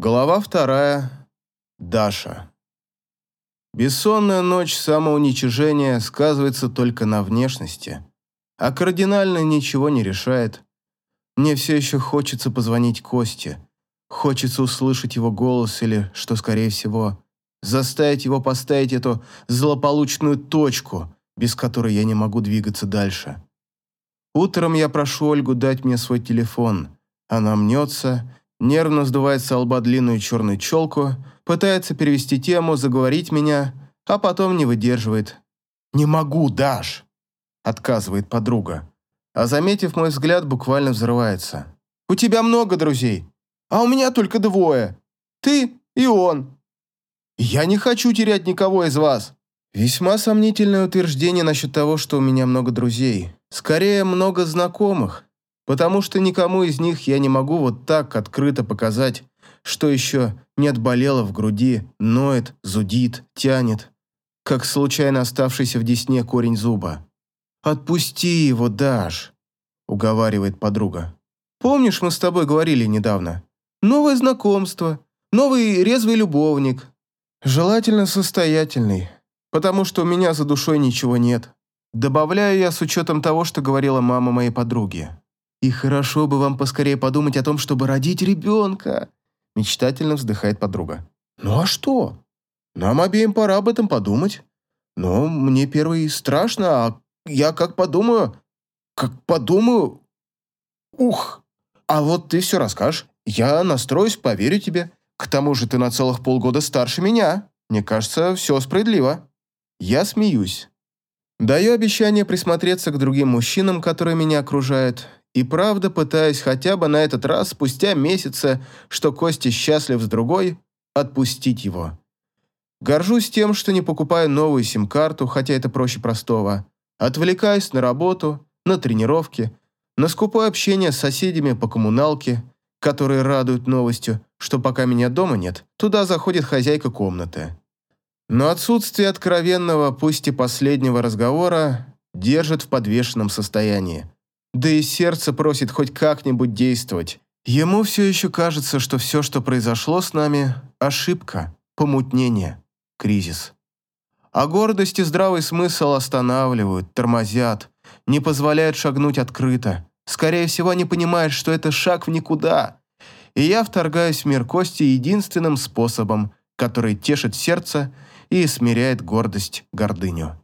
Глава вторая. Даша. Бессонная ночь самоуничижения сказывается только на внешности, а кардинально ничего не решает. Мне все еще хочется позвонить Косте, хочется услышать его голос или, что скорее всего, заставить его поставить эту злополучную точку, без которой я не могу двигаться дальше. Утром я прошу Ольгу дать мне свой телефон. Она мнется нервно сдувает с лба длинную черную челку, пытается перевести тему, заговорить меня, а потом не выдерживает. «Не могу, Даш!» – отказывает подруга. А заметив мой взгляд, буквально взрывается. «У тебя много друзей, а у меня только двое. Ты и он. Я не хочу терять никого из вас». Весьма сомнительное утверждение насчет того, что у меня много друзей. Скорее, много знакомых, потому что никому из них я не могу вот так открыто показать, что еще не отболело в груди, ноет, зудит, тянет, как случайно оставшийся в десне корень зуба. «Отпусти его, Даш», — уговаривает подруга. «Помнишь, мы с тобой говорили недавно? Новое знакомство, новый резвый любовник. Желательно состоятельный, потому что у меня за душой ничего нет». Добавляю я с учетом того, что говорила мама моей подруги. И хорошо бы вам поскорее подумать о том, чтобы родить ребенка. Мечтательно вздыхает подруга. Ну а что? Нам обеим пора об этом подумать. Но мне первый страшно, а я как подумаю... Как подумаю... Ух! А вот ты все расскажешь. Я настроюсь, поверю тебе. К тому же ты на целых полгода старше меня. Мне кажется, все справедливо. Я смеюсь. Даю обещание присмотреться к другим мужчинам, которые меня окружают, и правда пытаюсь хотя бы на этот раз, спустя месяцы, что Костя счастлив с другой, отпустить его. Горжусь тем, что не покупаю новую сим-карту, хотя это проще простого. Отвлекаюсь на работу, на тренировки, на скупое общение с соседями по коммуналке, которые радуют новостью, что пока меня дома нет, туда заходит хозяйка комнаты. Но отсутствие откровенного, пусть и последнего разговора, держит в подвешенном состоянии. Да и сердце просит хоть как-нибудь действовать. Ему все еще кажется, что все, что произошло с нами – ошибка, помутнение, кризис. А гордость и здравый смысл останавливают, тормозят, не позволяют шагнуть открыто. Скорее всего, они понимают, что это шаг в никуда. И я вторгаюсь в мир Кости единственным способом, который тешит сердце и смиряет гордость, гордыню.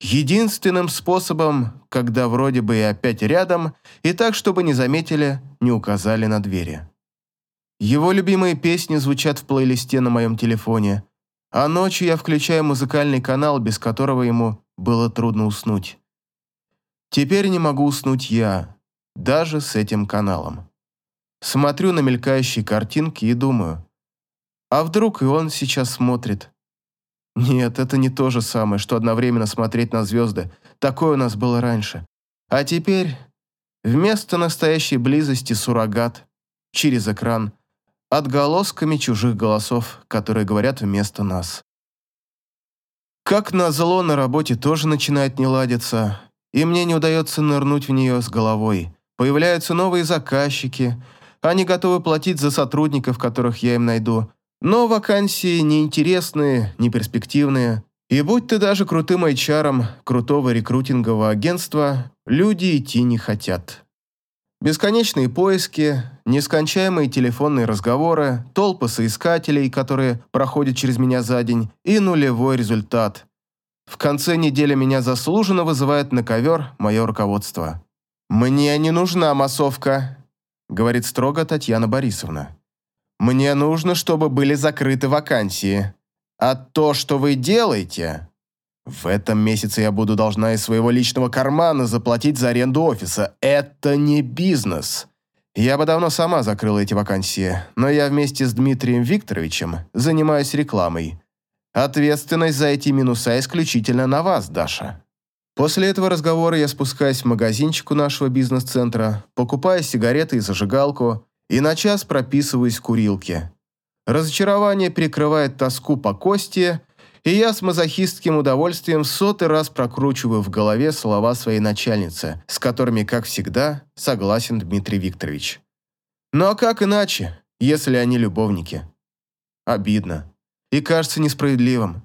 Единственным способом, когда вроде бы и опять рядом, и так, чтобы не заметили, не указали на двери. Его любимые песни звучат в плейлисте на моем телефоне, а ночью я включаю музыкальный канал, без которого ему было трудно уснуть. Теперь не могу уснуть я, даже с этим каналом. Смотрю на мелькающие картинки и думаю, а вдруг и он сейчас смотрит, нет, это не то же самое, что одновременно смотреть на звезды. Такое у нас было раньше. А теперь вместо настоящей близости суррогат через экран отголосками чужих голосов, которые говорят вместо нас. Как назло, на работе тоже начинает не ладиться, и мне не удается нырнуть в нее с головой. Появляются новые заказчики, они готовы платить за сотрудников, которых я им найду, но вакансии неинтересные, неперспективные. И будь ты даже крутым HR крутого рекрутингового агентства, люди идти не хотят. Бесконечные поиски, нескончаемые телефонные разговоры, толпы соискателей, которые проходят через меня за день, и нулевой результат. В конце недели меня заслуженно вызывает на ковер мое руководство. «Мне не нужна массовка», — говорит строго Татьяна Борисовна. Мне нужно, чтобы были закрыты вакансии. А то, что вы делаете... В этом месяце я буду должна из своего личного кармана заплатить за аренду офиса. Это не бизнес. Я бы давно сама закрыла эти вакансии, но я вместе с Дмитрием Викторовичем занимаюсь рекламой. Ответственность за эти минуса исключительно на вас, Даша. После этого разговора я спускаюсь в магазинчик у нашего бизнес-центра, покупаю сигареты и зажигалку, и на час прописываюсь в курилке. Разочарование перекрывает тоску по кости, и я с мазохистским удовольствием сотый раз прокручиваю в голове слова своей начальницы, с которыми, как всегда, согласен Дмитрий Викторович. Ну а как иначе? если они любовники. Обидно. И кажется несправедливым.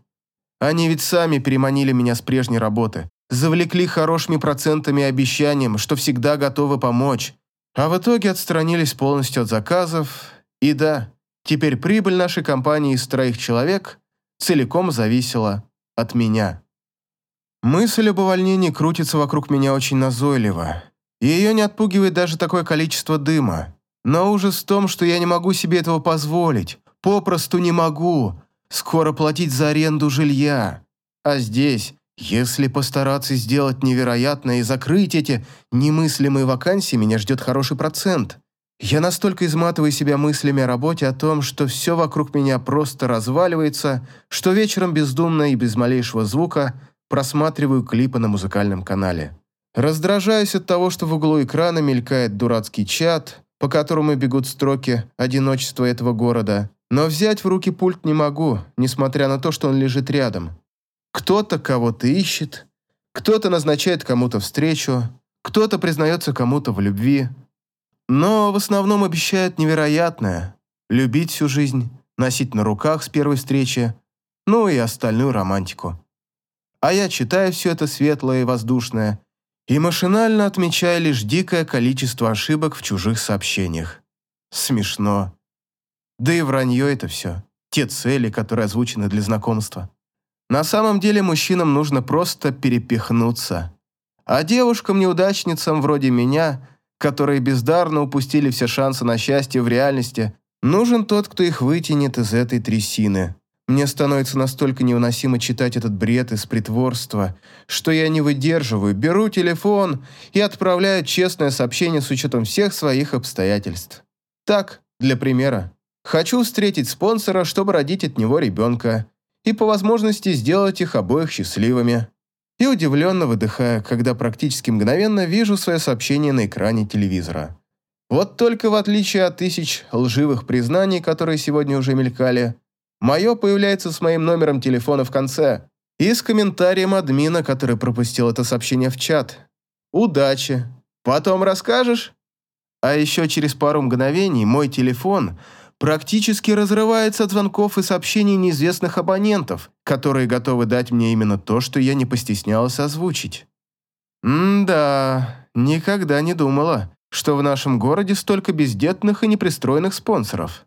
Они ведь сами переманили меня с прежней работы, завлекли хорошими процентами и обещанием, что всегда готовы помочь, а в итоге отстранились полностью от заказов. И да, теперь прибыль нашей компании из троих человек целиком зависела от меня. Мысль об увольнении крутится вокруг меня очень назойливо. Ее не отпугивает даже такое количество дыма. Но ужас в том, что я не могу себе этого позволить. Попросту не могу. Скоро платить за аренду жилья. А здесь, если постараться сделать невероятное и закрыть эти немыслимые вакансии, меня ждет хороший процент. Я настолько изматываю себя мыслями о работе, о том, что все вокруг меня просто разваливается, что вечером бездумно и без малейшего звука просматриваю клипы на музыкальном канале. Раздражаюсь от того, что в углу экрана мелькает дурацкий чат, по которому бегут строки одиночества этого города, но взять в руки пульт не могу, несмотря на то, что он лежит рядом. Кто-то кого-то ищет, кто-то назначает кому-то встречу, кто-то признается кому-то в любви, но в основном обещает невероятное – любить всю жизнь, носить на руках с первой встречи, ну и остальную романтику. А я читаю все это светлое и воздушное – и машинально отмечая лишь дикое количество ошибок в чужих сообщениях. Смешно. Да и вранье это все. Те цели, которые озвучены для знакомства. На самом деле мужчинам нужно просто перепихнуться. А девушкам-неудачницам вроде меня, которые бездарно упустили все шансы на счастье в реальности, нужен тот, кто их вытянет из этой трясины. Мне становится настолько невыносимо читать этот бред из притворства, что я не выдерживаю, беру телефон и отправляю честное сообщение с учетом всех своих обстоятельств. Так, для примера. Хочу встретить спонсора, чтобы родить от него ребенка, и по возможности сделать их обоих счастливыми. И удивленно выдыхаю, когда практически мгновенно вижу свое сообщение на экране телевизора. Вот только в отличие от тысяч лживых признаний, которые сегодня уже мелькали, Мое появляется с моим номером телефона в конце и с комментарием админа, который пропустил это сообщение в чат. «Удачи! Потом расскажешь?» А еще через пару мгновений мой телефон практически разрывается от звонков и сообщений неизвестных абонентов, которые готовы дать мне именно то, что я не постеснялась озвучить. М-да, никогда не думала, что в нашем городе столько бездетных и непристроенных спонсоров.